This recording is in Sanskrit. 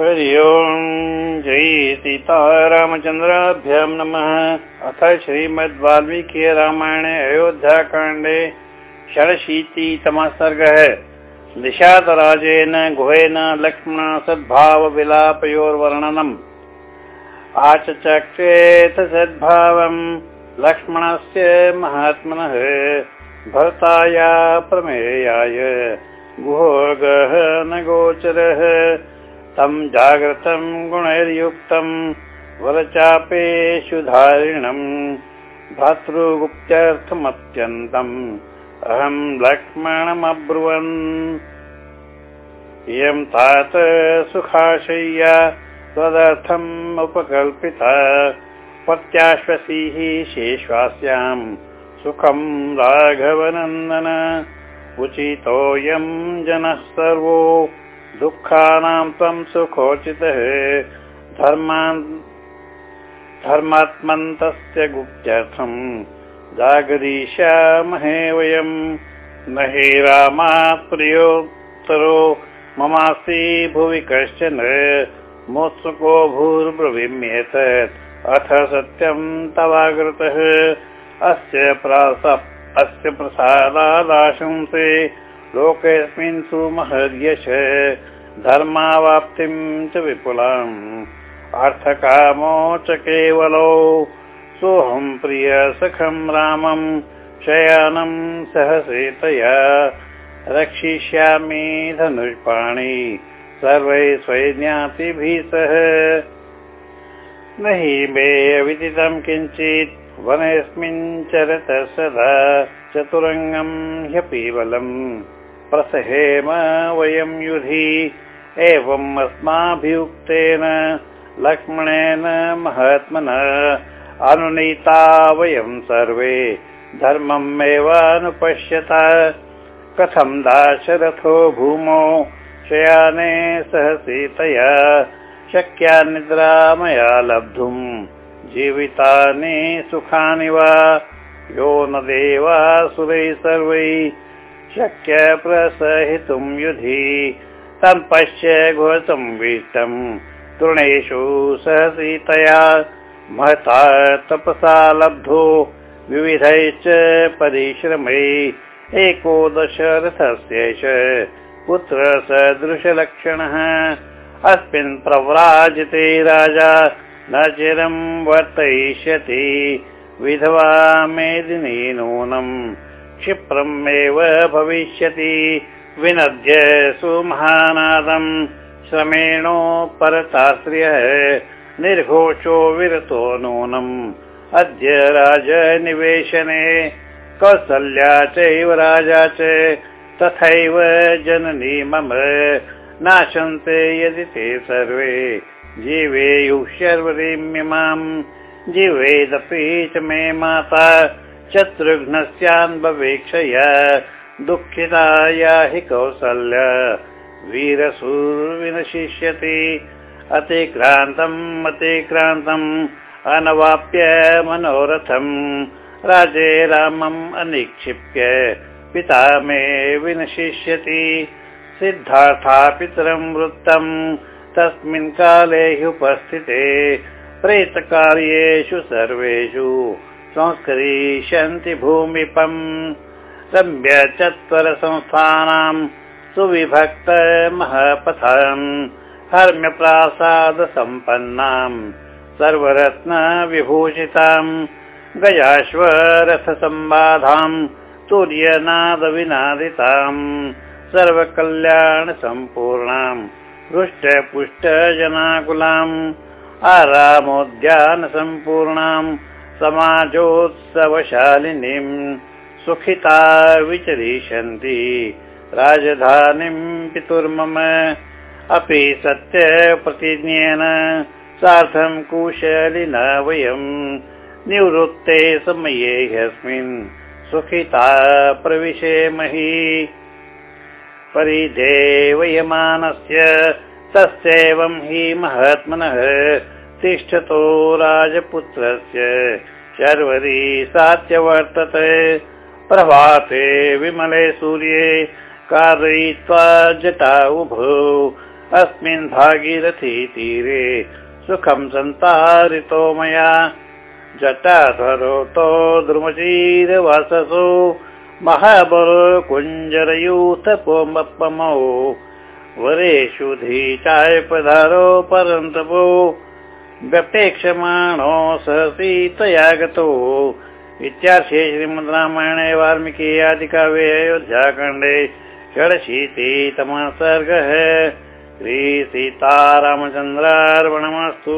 हरि ओम् जय सीतारामचन्द्राभ्यां नमः। अथ श्रीमद्वाल्मीकि रामायणे अयोध्याकाण्डे षडशीतितमः सर्गः निषादराजेन गुहेन लक्ष्मण सद्भावविलापयोर्वर्णनम्। आचचक्रेत सद्भावम् लक्ष्मणस्य महात्मनः। भरताया प्रमेयाय। गुहोगः न गोचरः तं जागृतं गुणैर्युक्तं वरचापेषु धारिणम् भातृगुप्त्यर्थमत्यन्तम् अहं लक्ष्मणमब्रुवन्। इयं तात सुखाशय्या तदर्थम् उपकल्पिता। प्रत्याश्वसीः शेष्वास्यां सुखं राघवनन्दन। उचितोऽयं जनः सर्वो दुःखानां त्वं सुखोचितः। धर्मान् धर्मात्मन्तस्य गुप्त्यर्थम् जागरीष्यामहे वयम् न हि रामात् प्रियोत्तरो ममासि भुवि कश्चन। मोत्सुको भूर्ब्रवीम्येतत् अथ सत्यं तवागृतः। अस्य अस्य प्रसादादाशंसे लोकेऽस्मिन् सुमहर्यश धर्मावाप्तिं च विपुलाम्। अर्थकामो च केवलो सोऽहं प्रिय सखं रामं शयानं सहसेतया। रक्षिष्यामि धनुष्पाणि सर्वैः स्वैज्ञातिभिः सह। न हि मे अविदितं किञ्चित् वनेऽस्मिन् चरत सदा चतुरङ्गं ह्यपि बलम् प्रसहेम वयं युधि। एवम् अस्माभियुक्तेन लक्ष्मणेन महात्मना अनुनीता वयं सर्वे। धर्ममेवानुपश्यता कथं दाशरथो भूमौ शयाने सह सीतया शक्या निद्रा मया लब्धुम्। जीवितानि सुखानि वा? यो न देवा सुरैः सर्वैः शक्य प्रसहितुं युधि तं पश्य घोसंविष्टम् तृणेषु सहसीतया महता तपसा लब्धो विविधैश्च परिश्रमै एको दशरथस्यैष पुत्र सदृशलक्षणः अस्मिन् प्रव्राजिते राजा न चिरं वर्तयिष्यति विधवा मेदिनी नूनम् क्षिप्रमेव भविष्यति। विनद्य सुमहानादम्। श्रमेणो परताश्रियः निर्घोषो विरतो नूनम्। अद्य राजनिवेशने कौसल्या चैव राजा च। तथैव जननी मम नाशन्ते यदि ते सर्वे। जीवेयुः शर्वरीम्यमाम् जीवेदपि च मे माता शत्रुघ्नस्यान्ववेक्षया दुःखिताया हि कौसल्य वीरसूर्विनशिष्यति। अतिक्रान्तम् अतिक्रान्तम् अनवाप्य मनोरथम्। राजे रामम् अनिक्षिप्य पिता मे विनशिष्यति। सिद्धार्था पितरम् वृत्तम् तस्मिन् काले ह्युपस्थिते प्रेतकार्येषु सर्वेषु संस्करिष्यन्ति भूमिपम् रम्य चत्वरसंस्थानाम् सुविभक्त महपथम् हर्म्यप्रासादसम्पन्नाम् सर्वरत्न विभूषिताम् गजाश्वरथसम्बाधाम् तुर्यनादविनादिताम् सर्वकल्याणसम्पूर्णाम् हृष्टपुष्टजनाकुलाम् आरामोद्यानसम्पूर्णाम् समाजोत्सवशालिनीम् सुखिता विचरिष्यन्ति। राजधानीम् पितुर्मम अपि सत्यप्रतिज्ञेन सार्धम् कुशलिना वयम् निवृत्ते समये ह्यस्मिन् सुखिता प्रविशेमहि। परिदेवयमानस्य तस्यैवं हि महात्मनः तिष्ठतो राजपुत्रस्य। शर्वरी सात्यवर्तते। प्रभाते विमले सूर्ये कारयित्वा जटा उभौ। अस्मिन् भागीरथी तीरे सुखं सन्तारितो मया। जटाधरोतो द्रुमचीरवाससो महाबलो कुञ्जरयूथपोमपमौ वरेषु धी चायपधारो परन्तपो व्यपेक्षमाणो सहसीतया गतो इत्यार्थे श्रीमद् रामायणे वाल्मीकि आदिकाव्ये अयोध्याखण्डे षडशीतितमः सर्गः श्रीसीतारामचन्द्रार्पणमस्तु